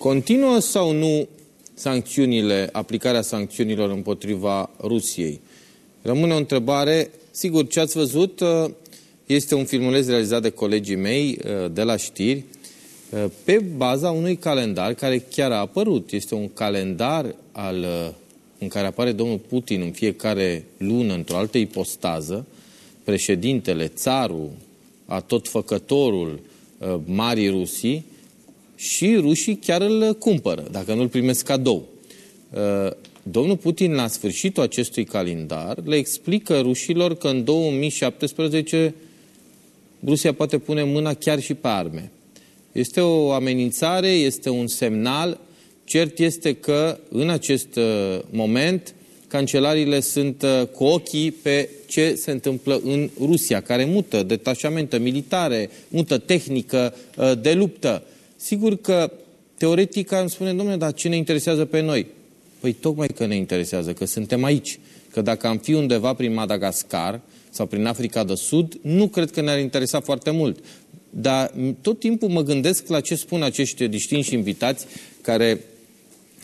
Continuă sau nu sancțiunile, aplicarea sancțiunilor împotriva Rusiei? Rămâne o întrebare. Sigur, ce ați văzut uh, este un filmuleț realizat de colegii mei uh, de la știri uh, pe baza unui calendar care chiar a apărut. Este un calendar al, în care apare domnul Putin în fiecare lună într-o altă ipostază, președintele, țarul, atotfăcătorul Marii Rusii, și rușii chiar îl cumpără, dacă nu îl primesc cadou. Uh, domnul Putin, la sfârșitul acestui calendar, le explică rușilor că în 2017 Rusia poate pune mâna chiar și pe arme. Este o amenințare, este un semnal. Cert este că în acest uh, moment cancelarile sunt uh, cu ochii pe ce se întâmplă în Rusia, care mută detașamente militare, mută tehnică de luptă. Sigur că teoretic îmi spune, domnule, dar ce ne interesează pe noi? Păi tocmai că ne interesează, că suntem aici. Că dacă am fi undeva prin Madagascar sau prin Africa de Sud, nu cred că ne-ar interesa foarte mult. Dar tot timpul mă gândesc la ce spun acești distinși invitați care,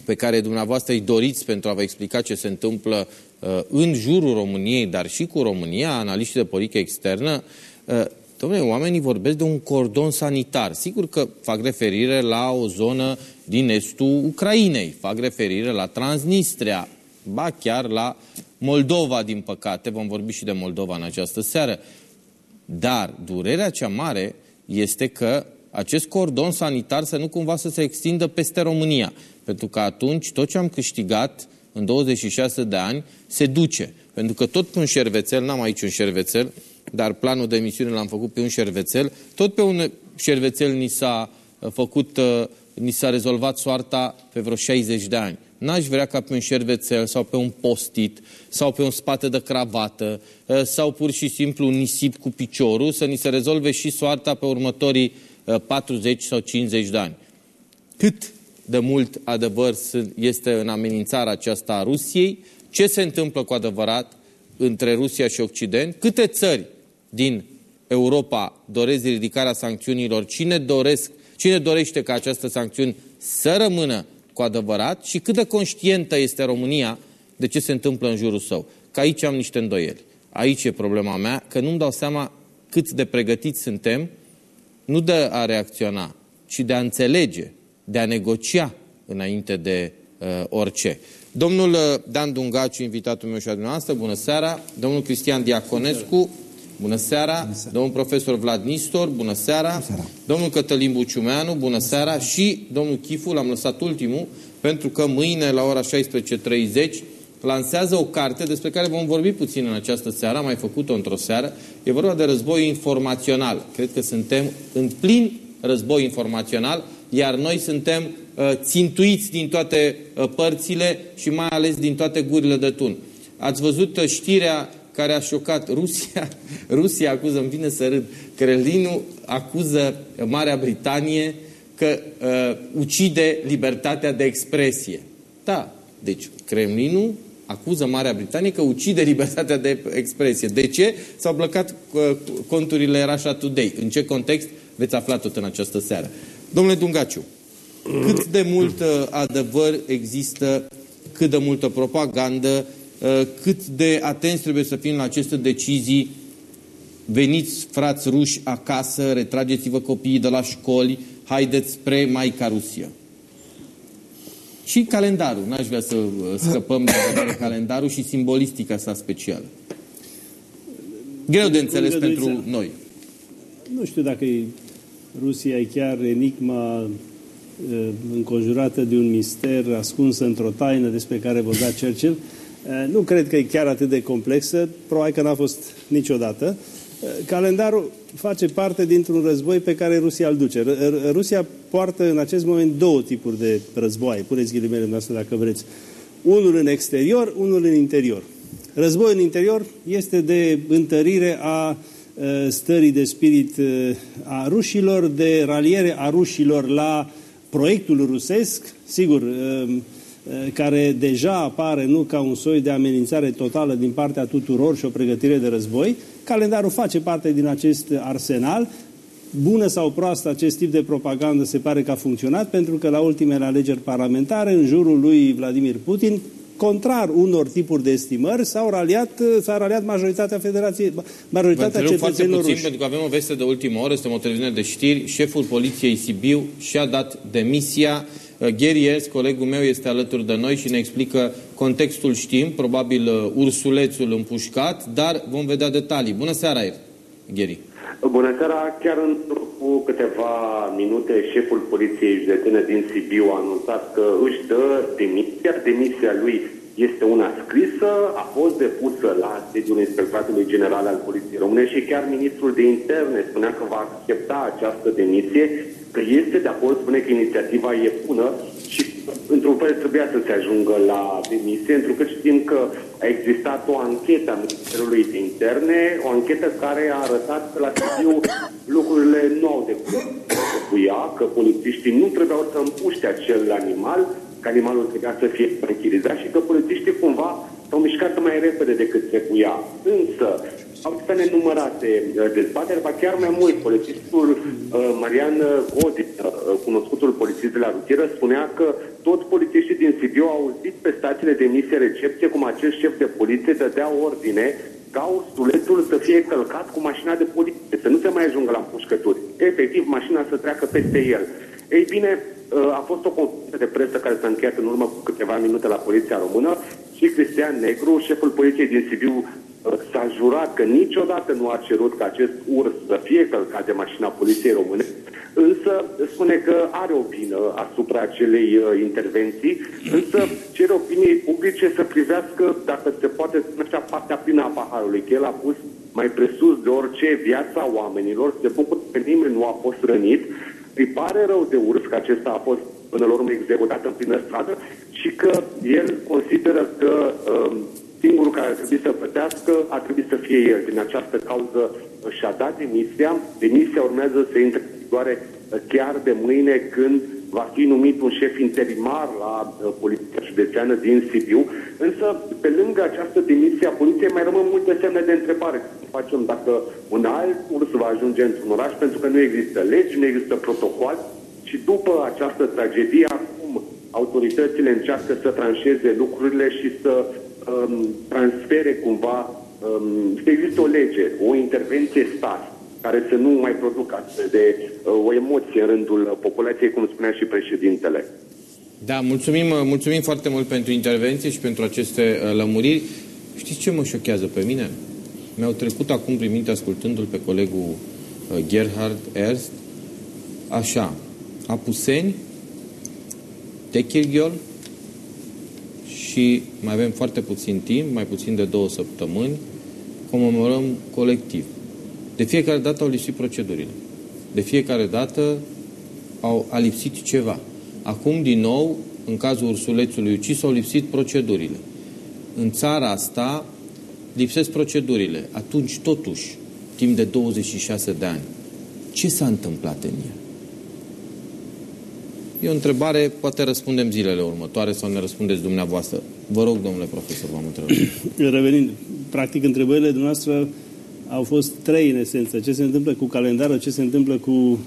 pe care dumneavoastră îi doriți pentru a vă explica ce se întâmplă uh, în jurul României, dar și cu România, analiștii de politică externă. Uh, Dom'le, oamenii vorbesc de un cordon sanitar. Sigur că fac referire la o zonă din estul Ucrainei, fac referire la Transnistria, ba chiar la Moldova, din păcate, vom vorbi și de Moldova în această seară. Dar durerea cea mare este că acest cordon sanitar să nu cumva să se extindă peste România. Pentru că atunci tot ce am câștigat în 26 de ani se duce. Pentru că tot pe un șervețel, n-am aici un șervețel, dar planul de emisiune l-am făcut pe un șervețel. Tot pe un șervețel ni s-a uh, făcut, uh, ni s-a rezolvat soarta pe vreo 60 de ani. N-aș vrea ca pe un șervețel sau pe un postit sau pe un spate de cravată uh, sau pur și simplu un nisip cu piciorul să ni se rezolve și soarta pe următorii 40 sau 50 de ani. Cât de mult adevăr este în amenințarea aceasta a Rusiei, ce se întâmplă cu adevărat între Rusia și Occident, câte țări din Europa doresc ridicarea sancțiunilor, cine, doresc, cine dorește ca această sancțiuni să rămână cu adevărat și cât de conștientă este România de ce se întâmplă în jurul său. Că aici am niște îndoieli. Aici e problema mea, că nu-mi dau seama cât de pregătiți suntem, nu de a reacționa, ci de a înțelege, de a negocia înainte de uh, orice. Domnul uh, Dan Dungaciu, invitatul meu și a dumneavoastră, bună seara. Domnul Cristian Diaconescu, Bună seara. Bună seara. Domnul profesor Vlad Nistor, bună seara. bună seara. Domnul Cătălin Buciumeanu, bună seara. Și domnul Chifu, l-am lăsat ultimul, pentru că mâine la ora 16.30 lansează o carte despre care vom vorbi puțin în această seară, am mai făcut-o într-o seară. E vorba de război informațional. Cred că suntem în plin război informațional, iar noi suntem uh, țintuiți din toate uh, părțile și mai ales din toate gurile de tun. Ați văzut uh, știrea care a șocat Rusia. Rusia acuză, îmi vine să râd, Kremlinul acuză Marea Britanie că uh, ucide libertatea de expresie. Da, deci Kremlinul acuză Marea Britanie că ucide libertatea de expresie. De ce? S-au blocat uh, conturile Russia Today. În ce context? Veți afla tot în această seară. Domnule Dungaciu, cât de mult uh, adevăr există, cât de multă propagandă, Uh, cât de atenți trebuie să fim la aceste decizii. Veniți, frați ruși, acasă, retrageți-vă copiii de la școli, haideți spre Maica Rusia. Și calendarul, n-aș vrea să uh, scăpăm de vedere calendarul și simbolistica sa specială. Greu de înțeles pentru noi. Nu știu dacă e Rusia e chiar enigma uh, înconjurată de un mister ascunsă într-o taină despre care vorbea Churchill. Eh, nu cred că e chiar atât de complexă, probabil că n-a fost niciodată. Eh, calendarul face parte dintr-un război pe care Rusia îl duce. Rusia poartă în acest moment două tipuri de război, puneți ghilimele noastre dacă vreți. Unul în exterior, unul în interior. Războiul în interior este de întărire a eh, stării de spirit a rușilor, de raliere a rușilor la proiectul rusesc. Sigur, Eh, care deja apare nu ca un soi de amenințare totală din partea tuturor și o pregătire de război. Calendarul face parte din acest arsenal. bună sau proastă acest tip de propagandă se pare că a funcționat, pentru că la ultimele alegeri parlamentare, în jurul lui Vladimir Putin, contrar unor tipuri de estimări, s-au raliat, s-a raliat majoritatea Federației, majoritatea Vă cetățenilor puțin, ruși. pentru că avem o veste de ultimă oră, suntem o televiziune de știri, șeful poliției Sibiu și-a dat demisia. Gheries, colegul meu, este alături de noi și ne explică contextul știm, probabil uh, ursulețul împușcat, dar vom vedea detalii. Bună seara, Gheri! Bună seara! Chiar în cu câteva minute, șeful poliției județene din Sibiu a anunțat că își dă demisia. Demisia lui este una scrisă, a fost depusă la sediul Inspectoratului General al Poliției Române și chiar ministrul de interne spunea că va accepta această demisie, că este de acord, spune că inițiativa e bună și într-un fel trebuia să se ajungă la demisie, pentru că știm că a existat o anchetă a Ministerului de Interne, o anchetă care a arătat că la Sibiu lucrurile nu au decurs ea, că polițiștii nu trebuiau să împuște acel animal, că animalul trebuia să fie tranquilizat și că polițiștii cumva s-au mișcat mai repede decât trebuia. Însă, au existat nenumărate uh, dezbateri, ba chiar mai mult. Polițistul uh, Marian Godin, uh, cunoscutul polițist de la rutieră, spunea că toți polițiștii din Sibiu au auzit pe stațiile de emisie recepție cum acest șef de poliție dădea ordine ca ursulețul să fie călcat cu mașina de poliție, să nu se mai ajungă la împușcături. Efectiv, mașina să treacă peste el. Ei bine, a fost o conferință de presă care s-a încheiat în urmă cu câteva minute la Poliția Română și Cristian Negru, șeful poliției din Sibiu, s-a jurat că niciodată nu a cerut ca acest urs să fie călcat de mașina Poliției Române, însă spune că are o vină asupra acelei uh, intervenții, însă cere opiniei publice să privească, dacă se poate spune așa, partea plină a paharului, că el a pus mai presus de orice viața oamenilor, se bucură că nimeni nu a fost rănit, îi pare rău de urs că acesta a fost până la urmă executat în plină stradă și că el consideră că uh, Singurul care ar trebui să plătească ar trebui să fie el. Din această cauză și-a dat demisia. Demisia urmează să intre în vigoare uh, chiar de mâine când va fi numit un șef interimar la uh, Poliția Județeană din Sibiu. Însă, pe lângă această demisie a poliției, mai rămân multe semne de întrebare. Ce facem dacă un alt urs va ajunge într-un oraș, pentru că nu există legi, nu există protocol și după această tragedie, acum autoritățile încearcă să tranșeze lucrurile și să um, transfere cumva, um, să există o lege, o intervenție stat care să nu mai producă astfel de uh, o emoție în rândul populației, cum spunea și președintele. Da, mulțumim, uh, mulțumim foarte mult pentru intervenție și pentru aceste uh, lămuriri. Știți ce mă șochează pe mine? Mi-au trecut acum prin minte, ascultându-l pe colegul uh, Gerhard Ernst, așa, Apuseni, Techirghiol, și mai avem foarte puțin timp, mai puțin de două săptămâni, comemorăm colectiv. De fiecare dată au lipsit procedurile. De fiecare dată au, a lipsit ceva. Acum, din nou, în cazul ursulețului ucis, au lipsit procedurile. În țara asta lipsesc procedurile. Atunci, totuși, timp de 26 de ani, ce s-a întâmplat în ea? E o întrebare, poate răspundem zilele următoare sau ne răspundeți dumneavoastră. Vă rog, domnule profesor, v-am întrebat. Revenind, practic, întrebările dumneavoastră au fost trei în esență. Ce se întâmplă cu calendarul, ce se întâmplă cu uh,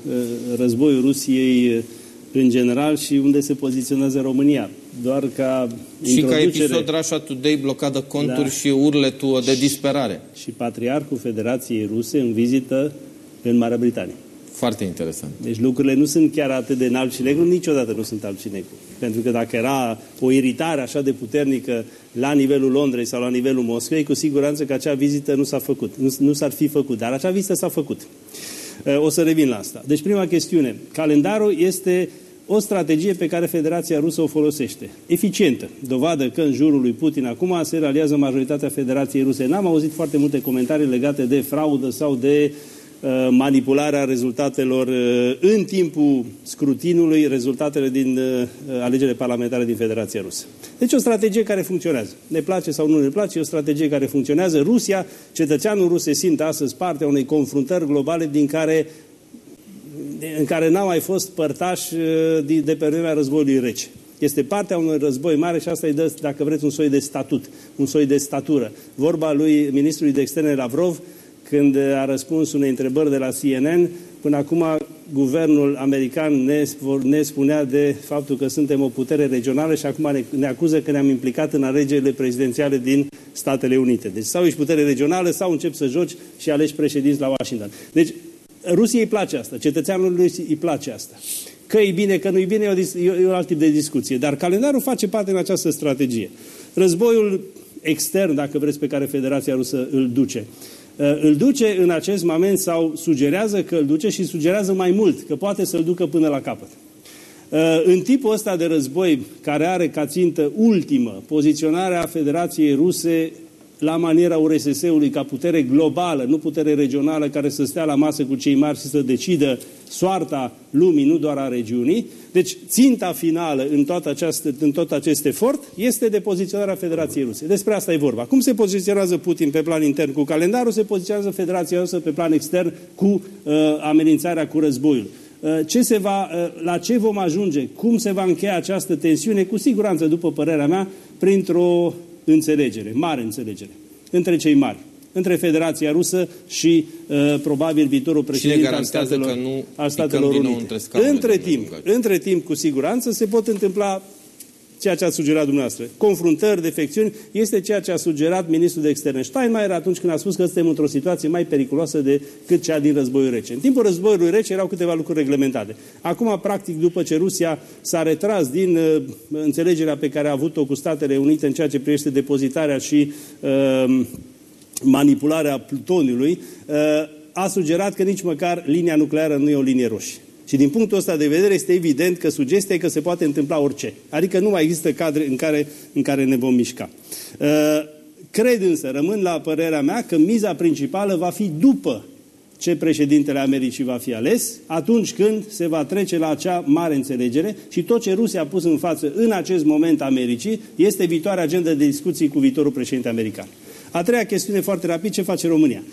războiul Rusiei uh, în general și unde se poziționează România. Doar ca Și ca episod Russia Today blocadă conturi da. și urletul de disperare. Și Patriarhul Federației Ruse în vizită în Marea Britanie. Foarte interesant. Deci lucrurile nu sunt chiar atât de alb și negru, niciodată nu sunt alb și negru. Pentru că dacă era o iritare așa de puternică la nivelul Londrei sau la nivelul Moscovei, cu siguranță că acea vizită nu s-a făcut, nu, nu s-ar fi făcut, dar acea vizită s-a făcut. Uh, o să revin la asta. Deci prima chestiune, calendarul este o strategie pe care Federația Rusă o folosește. Eficientă. Dovadă că în jurul lui Putin acum se realizează majoritatea Federației Ruse. N-am auzit foarte multe comentarii legate de fraudă sau de uh, Uh, manipularea rezultatelor uh, în timpul scrutinului, rezultatele din uh, alegerile parlamentare din Federația Rusă. Deci o strategie care funcționează. Ne place sau nu ne place, e o strategie care funcționează. Rusia, cetățeanul rus se simte astăzi parte a unei confruntări globale din care în care n-a mai fost părtaș de pe vremea războiului rece. Este partea unui război mare și asta îi dă, dacă vreți, un soi de statut, un soi de statură. Vorba lui ministrului de externe Lavrov, când a răspuns unei întrebări de la CNN, Până acum, guvernul american ne, ne spunea de faptul că suntem o putere regională și acum ne, ne acuză că ne-am implicat în alegerile prezidențiale din Statele Unite. Deci sau ești putere regională sau încep să joci și alegi președinți la Washington. Deci Rusiei îi place asta, cetățeanului îi place asta. Că e bine, că nu e bine, e, o, e un alt tip de discuție. Dar calendarul face parte în această strategie. Războiul extern, dacă vreți, pe care Federația Rusă îl duce, uh, îl duce în acest moment sau sugerează că îl duce și sugerează mai mult, că poate să-l ducă până la capăt. Uh, în tipul ăsta de război, care are ca țintă ultimă poziționarea Federației Ruse la maniera URSS-ului ca putere globală, nu putere regională care să stea la masă cu cei mari și să decidă soarta lumii, nu doar a regiunii. Deci ținta finală în, toată această, în tot acest efort este de poziționarea Federației Ruse. Despre asta e vorba. Cum se poziționează Putin pe plan intern cu calendarul, se poziționează Federația Rusă pe plan extern cu uh, amenințarea cu războiul. Uh, ce se va, uh, la ce vom ajunge? Cum se va încheia această tensiune? Cu siguranță, după părerea mea, printr-o înțelegere, mare înțelegere, între cei mari, între Federația Rusă și uh, probabil viitorul președinte al Statelor, că nu al Statelor Unite. Între, între timp, între timp, cu siguranță, se pot întâmpla ceea ce a sugerat dumneavoastră. Confruntări, defecțiuni, este ceea ce a sugerat ministrul de externe Steinmeier atunci când a spus că suntem într-o situație mai periculoasă decât cea din războiul rece. În timpul războiului rece erau câteva lucruri reglementate. Acum, practic, după ce Rusia s-a retras din uh, înțelegerea pe care a avut-o cu Statele Unite în ceea ce privește depozitarea și uh, manipularea plutoniului, uh, a sugerat că nici măcar linia nucleară nu e o linie roșie. Și din punctul ăsta de vedere este evident că sugestia e că se poate întâmpla orice. Adică nu mai există cadre în care, în care ne vom mișca. Uh, cred însă, rămân la părerea mea, că miza principală va fi după ce președintele Americii va fi ales, atunci când se va trece la acea mare înțelegere și tot ce Rusia a pus în față în acest moment Americii este viitoarea agenda de discuții cu viitorul președinte american. A treia chestiune foarte rapid, ce face România?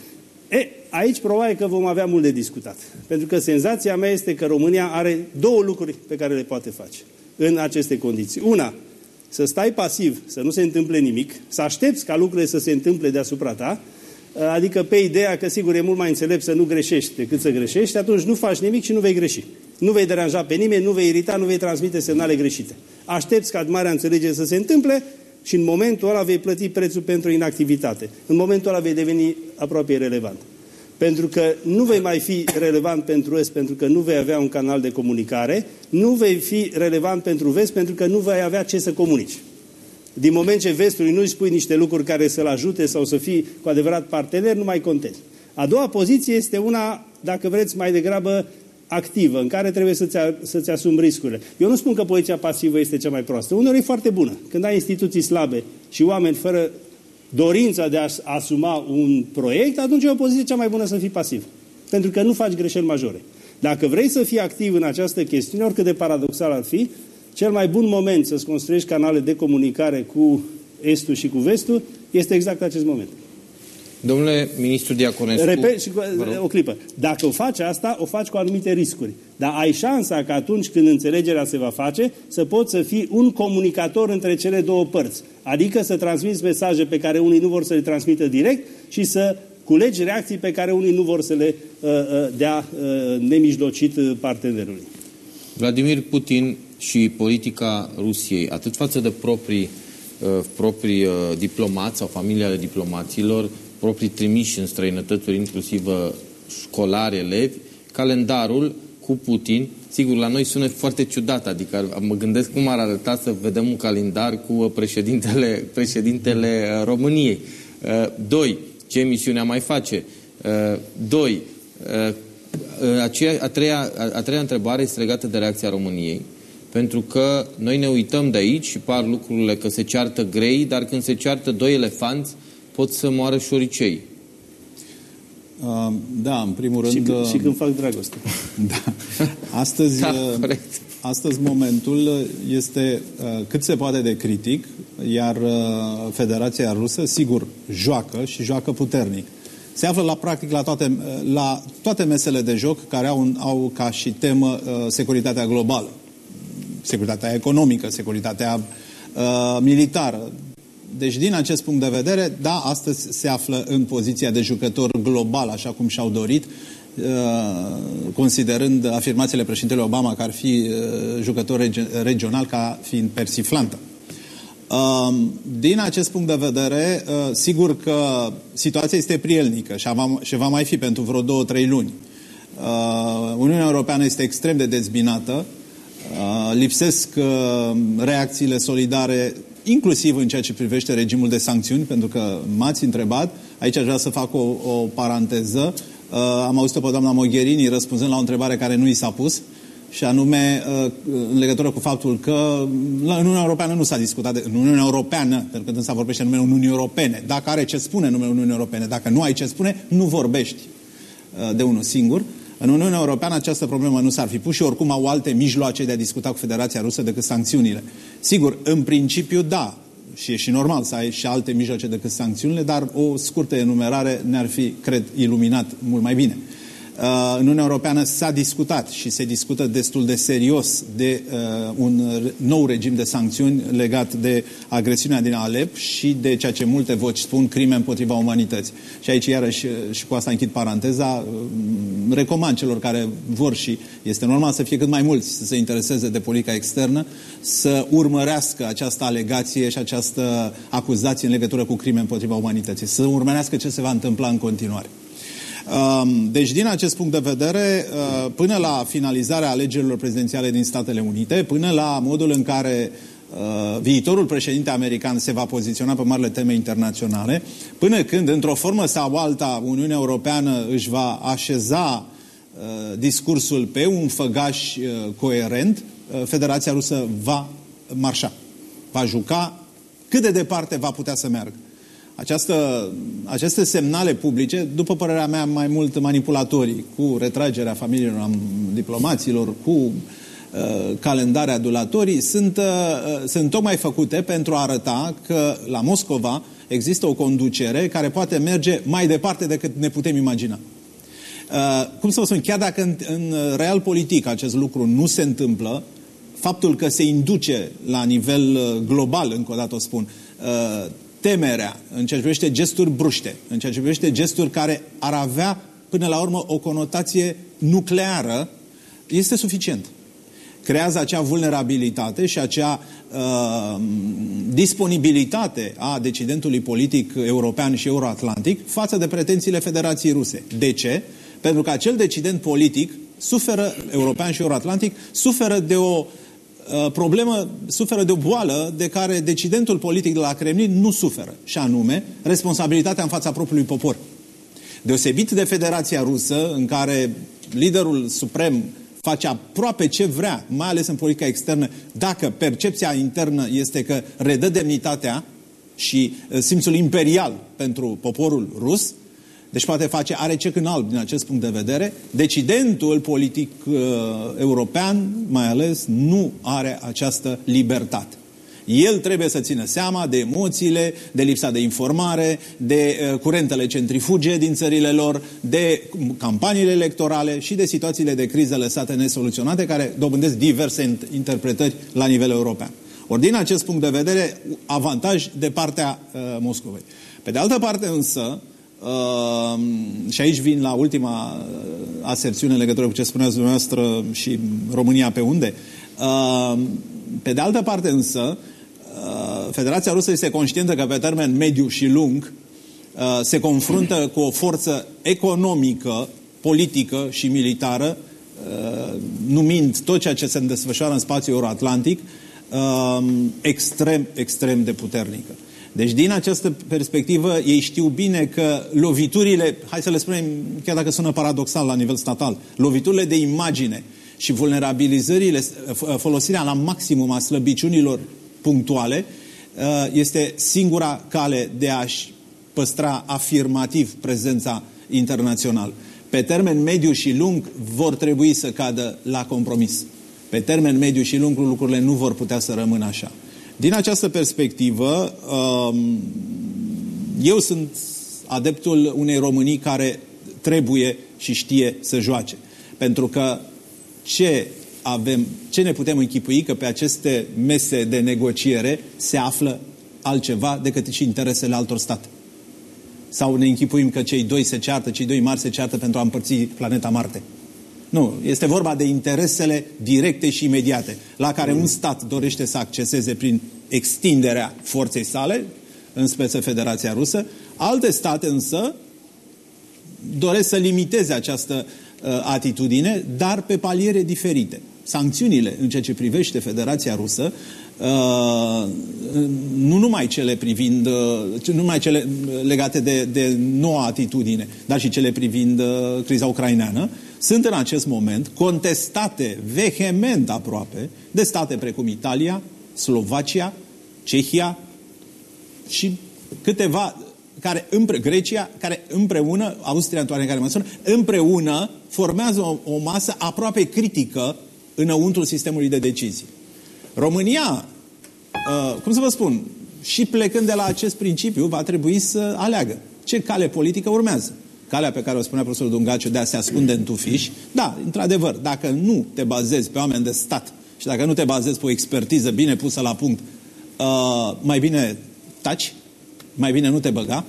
E, aici probabil că vom avea mult de discutat. Pentru că senzația mea este că România are două lucruri pe care le poate face în aceste condiții. Una, să stai pasiv, să nu se întâmple nimic, să aștepți ca lucrurile să se întâmple deasupra ta, adică pe ideea că sigur e mult mai înțelept să nu greșești decât să greșești, atunci nu faci nimic și nu vei greși. Nu vei deranja pe nimeni, nu vei irita, nu vei transmite semnale greșite. Aștepți ca marea înțelegere să se întâmple și în momentul ăla vei plăti prețul pentru inactivitate. În momentul ăla vei deveni aproape irrelevant. Pentru că nu vei mai fi relevant pentru Est pentru că nu vei avea un canal de comunicare, nu vei fi relevant pentru Vest pentru că nu vei avea ce să comunici. Din moment ce Vestului nu îi spui niște lucruri care să-l ajute sau să fii cu adevărat partener, nu mai contezi. A doua poziție este una, dacă vreți, mai degrabă activă, în care trebuie să-ți, să-ți asumi riscurile. Eu nu spun că poziția pasivă este cea mai proastă. Uneori e foarte bună. Când ai instituții slabe și oameni fără dorința de a asuma un proiect, atunci e o poziție cea mai bună să fii pasiv. Pentru că nu faci greșeli majore. Dacă vrei să fii activ în această chestiune, oricât de paradoxal ar fi, cel mai bun moment să-ți construiești canale de comunicare cu Estul și cu Vestul este exact acest moment. Domnule ministru Diaconescu... Repet și cu, o clipă. Dacă o faci asta, o faci cu anumite riscuri. Dar ai șansa că atunci când înțelegerea se va face, să poți să fii un comunicator între cele două părți. Adică să transmiți mesaje pe care unii nu vor să le transmită direct și să culegi reacții pe care unii nu vor să le uh, uh, dea uh, nemijlocit uh, partenerului. Vladimir Putin și politica Rusiei, atât față de proprii, uh, proprii uh, diplomați sau familia diplomaților, proprii trimiși în străinătățuri, inclusiv uh, școlari, elevi, calendarul cu Putin, sigur, la noi sună foarte ciudat, adică mă gândesc cum ar arăta să vedem un calendar cu uh, președintele, președintele uh, României. Doi, ce emisiunea mai face? Doi, a treia, a treia întrebare este legată de reacția României. Pentru că noi ne uităm de aici și par lucrurile că se ceartă grei, dar când se ceartă doi elefanți, pot să moară șoricei. Uh, da, în primul rând... Și, când, uh, și când fac dragoste. Da. Astăzi, da, uh, astăzi momentul este uh, cât se poate de critic, iar uh, Federația Rusă, sigur, joacă și joacă puternic. Se află la practic la toate, uh, la toate mesele de joc care au, au ca și temă uh, securitatea globală. Securitatea economică, securitatea uh, militară, deci, din acest punct de vedere, da, astăzi se află în poziția de jucător global, așa cum și-au dorit, considerând afirmațiile președintelui Obama că ar fi jucător regional ca fiind persiflantă. Din acest punct de vedere, sigur că situația este prielnică și va mai fi pentru vreo două, trei luni. Uniunea Europeană este extrem de dezbinată, lipsesc reacțiile solidare inclusiv în ceea ce privește regimul de sancțiuni, pentru că m-ați întrebat, aici aș vrea să fac o, o paranteză, uh, am auzit-o pe doamna Mogherini răspunzând la o întrebare care nu i s-a pus, și anume uh, în legătură cu faptul că în Uniunea Europeană nu s-a discutat, de, în Uniunea Europeană, pentru că s-a vorbește în numele Uniunii Europene. Dacă are ce spune în numele Uniunii Europene, dacă nu ai ce spune, nu vorbești uh, de unul singur. În Uniunea Europeană această problemă nu s-ar fi pus și oricum au alte mijloace de a discuta cu Federația Rusă decât sancțiunile. Sigur, în principiu, da, și e și normal să ai și alte mijloace decât sancțiunile, dar o scurtă enumerare ne-ar fi, cred, iluminat mult mai bine. Uh, în Uniunea Europeană s-a discutat și se discută destul de serios de uh, un nou regim de sancțiuni legat de agresiunea din Alep și de ceea ce multe voci spun crime împotriva umanității. Și aici, iarăși, și cu asta închid paranteza, uh, recomand celor care vor și este normal să fie cât mai mulți să se intereseze de politica externă, să urmărească această alegație și această acuzație în legătură cu crime împotriva umanității, să urmărească ce se va întâmpla în continuare. Um, deci, din acest punct de vedere, uh, până la finalizarea alegerilor prezidențiale din Statele Unite, până la modul în care uh, viitorul președinte american se va poziționa pe marile teme internaționale, până când, într-o formă sau alta, Uniunea Europeană își va așeza uh, discursul pe un făgaș coerent, Federația Rusă va marșa, va juca cât de departe va putea să meargă. Această, aceste semnale publice, după părerea mea, mai mult manipulatorii, cu retragerea familiilor diplomaților, cu uh, calendare adulatorii, sunt, uh, sunt tocmai făcute pentru a arăta că la Moscova există o conducere care poate merge mai departe decât ne putem imagina. Uh, cum să vă spun, chiar dacă în, în real politic acest lucru nu se întâmplă, faptul că se induce la nivel uh, global, încă o dată o spun, uh, temerea în ceea ce privește gesturi bruște, în ceea ce privește gesturi care ar avea până la urmă o conotație nucleară, este suficient. Creează acea vulnerabilitate și acea uh, disponibilitate a decidentului politic european și euroatlantic față de pretențiile Federației Ruse. De ce? Pentru că acel decident politic suferă, european și euroatlantic, suferă de o uh, Uh, problemă, suferă de o boală de care decidentul politic de la Kremlin nu suferă, și anume responsabilitatea în fața propriului popor. Deosebit de Federația Rusă, în care liderul suprem face aproape ce vrea, mai ales în politica externă, dacă percepția internă este că redă demnitatea și uh, simțul imperial pentru poporul rus, deci poate face, are cec în alb din acest punct de vedere. Decidentul politic uh, european, mai ales, nu are această libertate. El trebuie să țină seama de emoțiile, de lipsa de informare, de uh, curentele centrifuge din țările lor, de campaniile electorale și de situațiile de criză lăsate nesoluționate, care dobândesc diverse interpretări la nivel european. Ori din acest punct de vedere, avantaj de partea uh, Moscovei. Pe de altă parte însă, Uh, și aici vin la ultima uh, aserțiune în legătură cu ce spuneați dumneavoastră și România pe unde. Uh, pe de altă parte însă, uh, Federația Rusă este conștientă că pe termen mediu și lung uh, se confruntă cu o forță economică, politică și militară, uh, numind tot ceea ce se desfășoară în spațiul euroatlantic, extrem, extrem de puternică. Deci, din această perspectivă, ei știu bine că loviturile, hai să le spunem, chiar dacă sună paradoxal la nivel statal, loviturile de imagine și vulnerabilizările, folosirea la maximum a slăbiciunilor punctuale, uh, este singura cale de a-și păstra afirmativ prezența internațională. Pe termen mediu și lung vor trebui să cadă la compromis. Pe termen mediu și lung lucrurile nu vor putea să rămână așa. Din această perspectivă, um, eu sunt adeptul unei Românii care trebuie și știe să joace. Pentru că ce avem, ce ne putem închipui că pe aceste mese de negociere se află altceva decât și interesele altor state. Sau ne închipuim că cei doi se ceartă, cei doi mari se ceartă pentru a împărți planeta Marte? Nu, este vorba de interesele directe și imediate, la care un stat dorește să acceseze prin extinderea forței sale, în speță Federația Rusă, alte state însă doresc să limiteze această uh, atitudine, dar pe paliere diferite. Sancțiunile în ceea ce privește Federația Rusă Uh, nu numai cele privind, uh, nu numai cele legate de, de noua atitudine, dar și cele privind uh, criza ucraineană, sunt în acest moment contestate vehement aproape de state precum Italia, Slovacia, Cehia și câteva care împre, Grecia, care împreună, Austria într-o care măsură, împreună formează o, o masă aproape critică înăuntru sistemului de decizii. România, uh, cum să vă spun, și plecând de la acest principiu, va trebui să aleagă ce cale politică urmează. Calea pe care o spunea profesorul Dungaciu de a se ascunde în tufiș, da, într-adevăr, dacă nu te bazezi pe oameni de stat și dacă nu te bazezi pe o expertiză bine pusă la punct, uh, mai bine taci, mai bine nu te băga,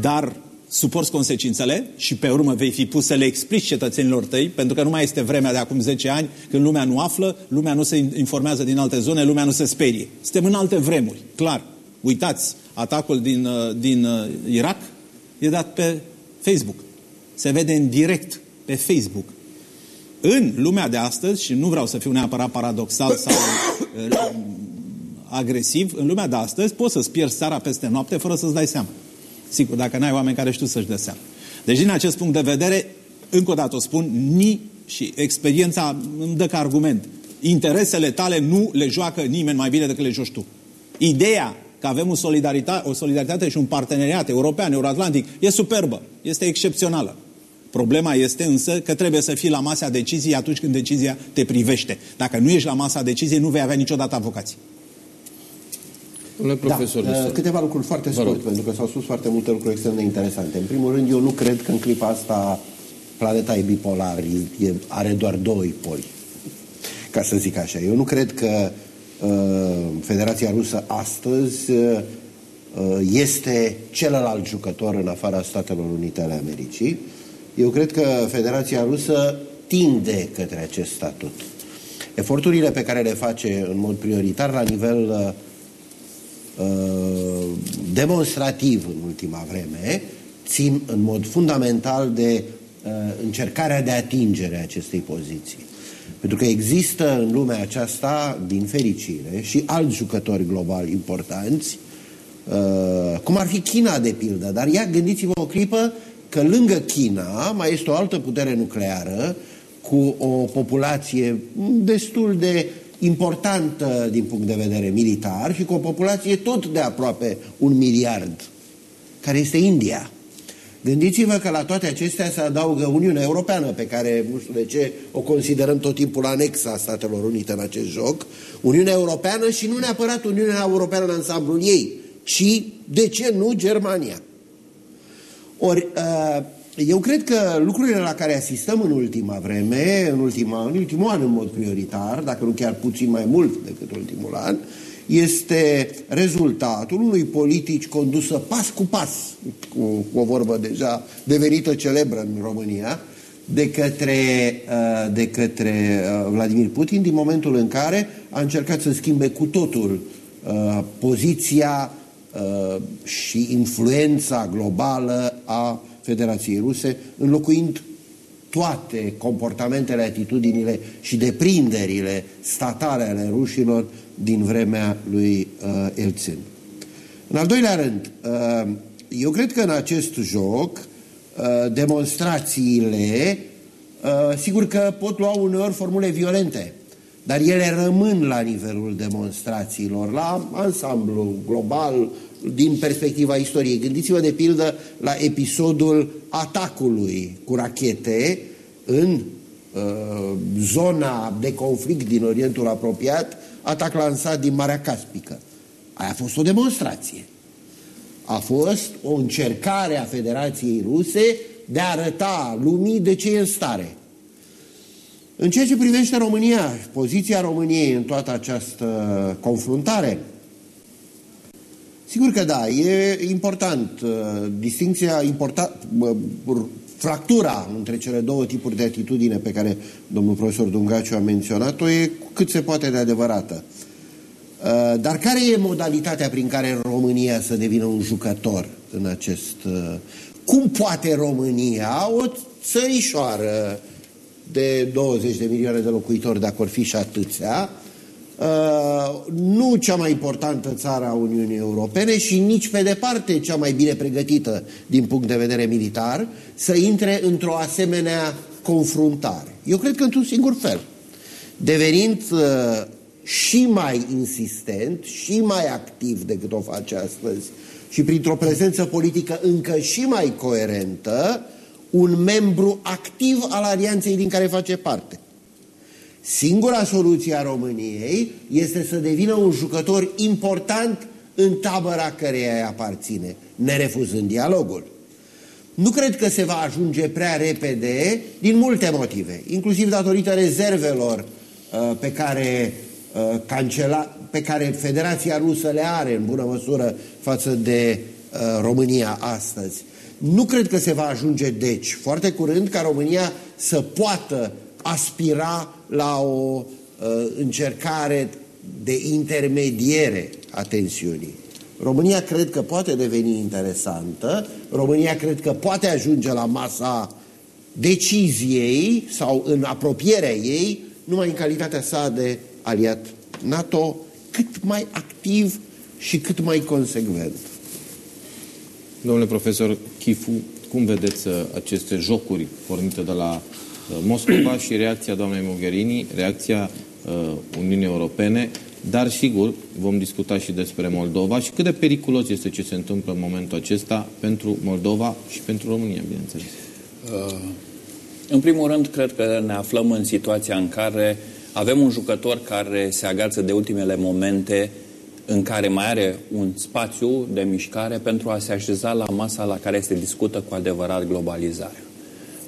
dar suporți consecințele și pe urmă vei fi pus să le explici cetățenilor tăi, pentru că nu mai este vremea de acum 10 ani când lumea nu află, lumea nu se informează din alte zone, lumea nu se sperie. Suntem în alte vremuri, clar. Uitați, atacul din, uh, din uh, Irak e dat pe Facebook. Se vede în direct pe Facebook. În lumea de astăzi, și nu vreau să fiu neapărat paradoxal sau uh, agresiv, în lumea de astăzi poți să-ți pierzi seara peste noapte fără să-ți dai seama. Sigur, dacă n-ai oameni care știu să-și dea seama. Deci, din acest punct de vedere, încă o dată o spun, ni și experiența îmi dă ca argument. Interesele tale nu le joacă nimeni mai bine decât le joci tu. Ideea că avem o solidaritate, o solidaritate și un parteneriat european, euroatlantic, e superbă, este excepțională. Problema este însă că trebuie să fii la masa deciziei atunci când decizia te privește. Dacă nu ești la masa deciziei, nu vei avea niciodată avocații. Domnule profesor, da, câteva lucruri foarte scurt, pentru că s-au spus foarte multe lucruri extrem de interesante. În primul rând, eu nu cred că în clipa asta planeta e bipolar, e, are doar două poli, ca să zic așa. Eu nu cred că uh, Federația Rusă astăzi uh, este celălalt jucător în afara Statelor Unite ale Americii. Eu cred că Federația Rusă tinde către acest statut. Eforturile pe care le face în mod prioritar la nivel uh, Uh, demonstrativ în ultima vreme țin în mod fundamental de uh, încercarea de atingere a acestei poziții. Pentru că există în lumea aceasta, din fericire, și alți jucători globali importanți, uh, cum ar fi China, de pildă. Dar ia, gândiți-vă o clipă că lângă China mai este o altă putere nucleară cu o populație destul de importantă din punct de vedere militar și cu o populație tot de aproape un miliard, care este India. Gândiți-vă că la toate acestea se adaugă Uniunea Europeană, pe care, nu știu de ce, o considerăm tot timpul anexa Statelor Unite în acest joc. Uniunea Europeană și nu neapărat Uniunea Europeană în ansamblul ei, ci, de ce nu, Germania. Ori, uh, eu cred că lucrurile la care asistăm în ultima vreme, în, ultima, în ultimul an în mod prioritar, dacă nu chiar puțin mai mult decât ultimul an, este rezultatul unui politici condusă pas cu pas, cu, cu o vorbă deja devenită celebră în România, de către, uh, de către uh, Vladimir Putin din momentul în care a încercat să schimbe cu totul uh, poziția și influența globală a Federației Ruse, înlocuind toate comportamentele, atitudinile și deprinderile statale ale rușilor din vremea lui uh, Elțin. În al doilea rând, uh, eu cred că în acest joc uh, demonstrațiile uh, sigur că pot lua uneori formule violente, dar ele rămân la nivelul demonstrațiilor, la ansamblu global, din perspectiva istoriei. Gândiți-vă de pildă la episodul atacului cu rachete în uh, zona de conflict din Orientul apropiat, atac lansat din Marea Caspică. Aia a fost o demonstrație. A fost o încercare a Federației Ruse de a arăta lumii de ce e în stare. În ceea ce privește România, poziția României în toată această confruntare, Sigur că da, e important. Uh, distinția, important, fractura între cele două tipuri de atitudine pe care domnul profesor Dungaciu a menționat-o e cât se poate de adevărată. Uh, dar care e modalitatea prin care România să devină un jucător în acest... Uh, cum poate România, o țărișoară de 20 de milioane de locuitori, dacă ar fi și atâția, Uh, nu cea mai importantă țară a Uniunii Europene și nici pe departe cea mai bine pregătită din punct de vedere militar să intre într-o asemenea confruntare. Eu cred că într-un singur fel. Devenind uh, și mai insistent, și mai activ decât o face astăzi și printr-o prezență politică încă și mai coerentă, un membru activ al alianței din care face parte. Singura soluție a României este să devină un jucător important în tabăra căreia îi aparține, nerefuzând dialogul. Nu cred că se va ajunge prea repede din multe motive, inclusiv datorită rezervelor uh, pe care, uh, cancela, pe care Federația Rusă le are în bună măsură față de uh, România astăzi. Nu cred că se va ajunge, deci, foarte curând ca România să poată aspira la o uh, încercare de intermediere a tensiunii. România cred că poate deveni interesantă, România cred că poate ajunge la masa deciziei sau în apropierea ei, numai în calitatea sa de aliat NATO, cât mai activ și cât mai consecvent. Domnule profesor Chifu, cum vedeți uh, aceste jocuri pornite de la Uh, Moscova și reacția doamnei Mogherini, reacția uh, Uniunii Europene, dar sigur vom discuta și despre Moldova și cât de periculos este ce se întâmplă în momentul acesta pentru Moldova și pentru România, bineînțeles. Uh, în primul rând, cred că ne aflăm în situația în care avem un jucător care se agață de ultimele momente în care mai are un spațiu de mișcare pentru a se așeza la masa la care se discută cu adevărat globalizarea.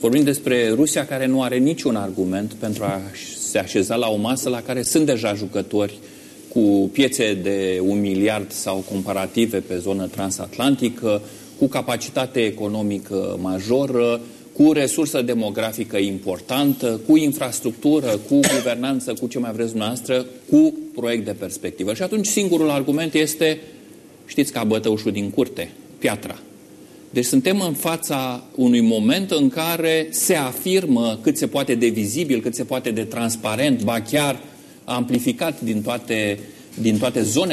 Vorbim despre Rusia care nu are niciun argument pentru a se așeza la o masă la care sunt deja jucători cu piețe de un miliard sau comparative pe zonă transatlantică, cu capacitate economică majoră, cu resursă demografică importantă, cu infrastructură, cu guvernanță, cu ce mai vreți dumneavoastră, cu proiect de perspectivă. Și atunci singurul argument este, știți ca bătăușul din curte, piatra. Deci suntem în fața unui moment în care se afirmă cât se poate de vizibil, cât se poate de transparent, ba chiar amplificat din toate, din toate zonele